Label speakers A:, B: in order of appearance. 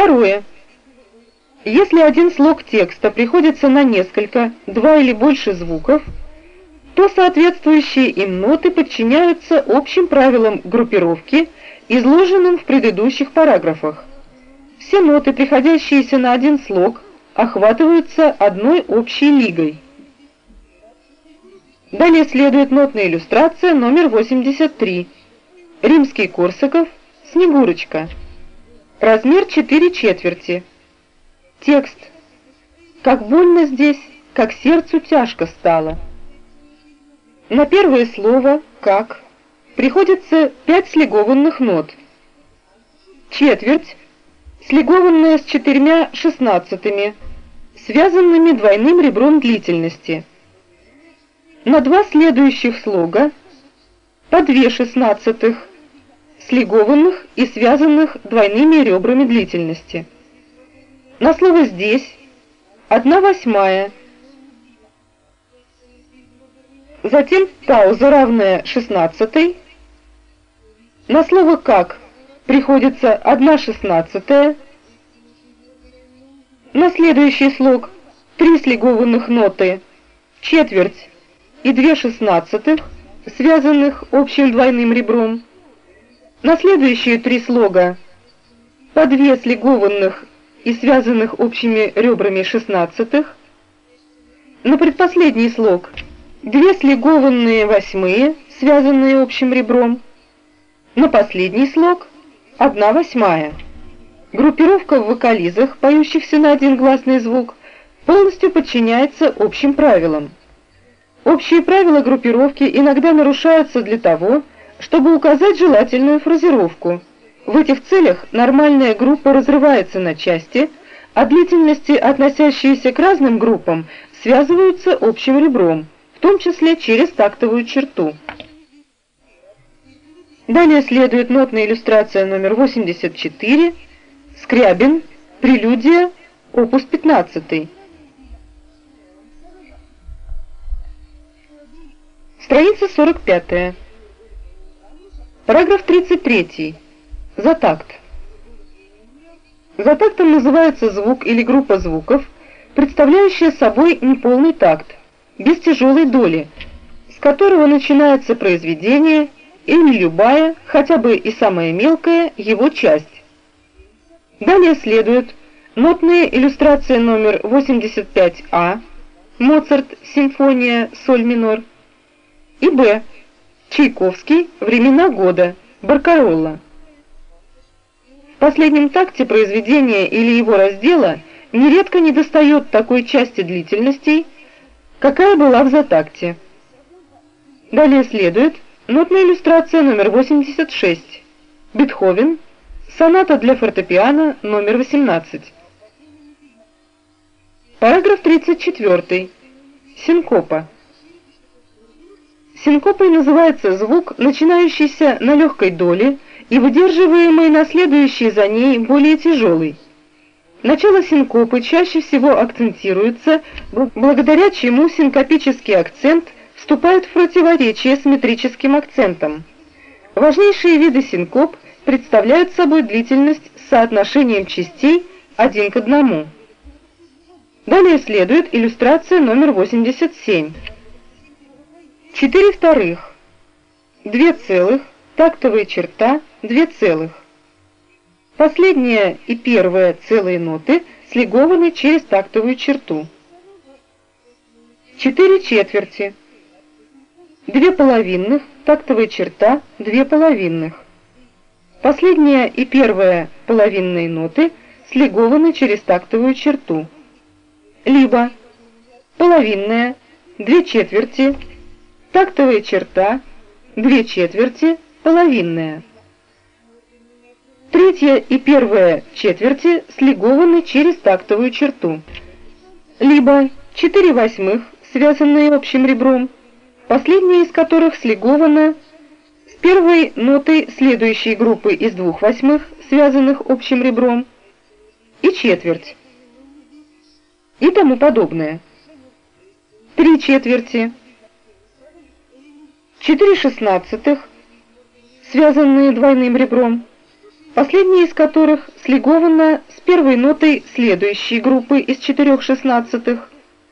A: Второе. Если один слог текста приходится на несколько, два или больше звуков, то соответствующие им ноты подчиняются общим правилам группировки, изложенным в предыдущих параграфах. Все ноты, приходящиеся на один слог, охватываются одной общей лигой. Далее следует нотная иллюстрация номер 83. Римский Корсаков, Снегурочка. Размер 4 четверти. Текст. Как больно здесь, как сердцу тяжко стало. На первое слово «как» приходится пять слегованных нот. Четверть, слегованная с четырьмя шестнадцатыми, связанными двойным ребром длительности. На два следующих слога по две шестнадцатых, слегованных и связанных двойными ребрами длительности. На слово «здесь» одна восьмая, затем пауза, равная шестнадцатой. На слово «как» приходится одна шестнадцатая. На следующий слог три слегованных ноты, четверть и две шестнадцатых, связанных общим двойным ребром. На следующие три слога по две слегованных и связанных общими ребрами шестнадцатых. На предпоследний слог – две слегованные восьмые, связанные общим ребром, на последний слог одна восьмая. Группировка в вокализах, поющихся на один гласный звук, полностью подчиняется общим правилам. Общие правила группировки иногда нарушаются для того, чтобы указать желательную фразировку. В этих целях нормальная группа разрывается на части, а длительности, относящиеся к разным группам, связываются общим ребром в том числе через тактовую черту. Далее следует нотная иллюстрация номер 84, Скрябин, прелюдия, опус 15. Страница 45. Параграф 33. За такт. За тактом называется звук или группа звуков, представляющая собой неполный такт, без тяжелой доли, с которого начинается произведение или любая, хотя бы и самая мелкая, его часть. Далее следует нотная иллюстрация номер 85А, Моцарт, симфония, соль минор, и Б, Чайковский, времена года, Баркаролла. В последнем такте произведения или его раздела нередко недостает такой части длительностей, какая была в затакте. Далее следует нотная иллюстрация номер 86. Бетховен. Соната для фортепиано номер 18. Параграф 34. Синкопа. Синкопой называется звук, начинающийся на легкой доле и выдерживаемый на следующий за ней более тяжелый. Начало синкопы чаще всего акцентируется, благодаря чему синкопический акцент вступает в противоречие с метрическим акцентом. Важнейшие виды синкоп представляют собой длительность с соотношением частей один к одному. Далее следует иллюстрация номер 87. 4 вторых, 2 целых, тактовая черта, 2 целых. Последняя и первая целые ноты слегованы через тактовую черту. Четыре четверти. Две половинных, тактовая черта, две половинных. Последняя и первая половинные ноты слегованы через тактовую черту. Либо половинная, две четверти, тактовая черта, две четверти, половинная. Третья и первая четверти слегованы через тактовую черту. Либо 4 восьмых, связанные общим ребром, последняя из которых слегована с первой нотой следующей группы из двух восьмых, связанных общим ребром, и четверть, и тому подобное. Три четверти, четыре шестнадцатых, связанные двойным ребром, последняя из которых слигована с первой нотой следующей группы из четырех шестнадцатых,